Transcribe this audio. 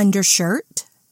undershirt?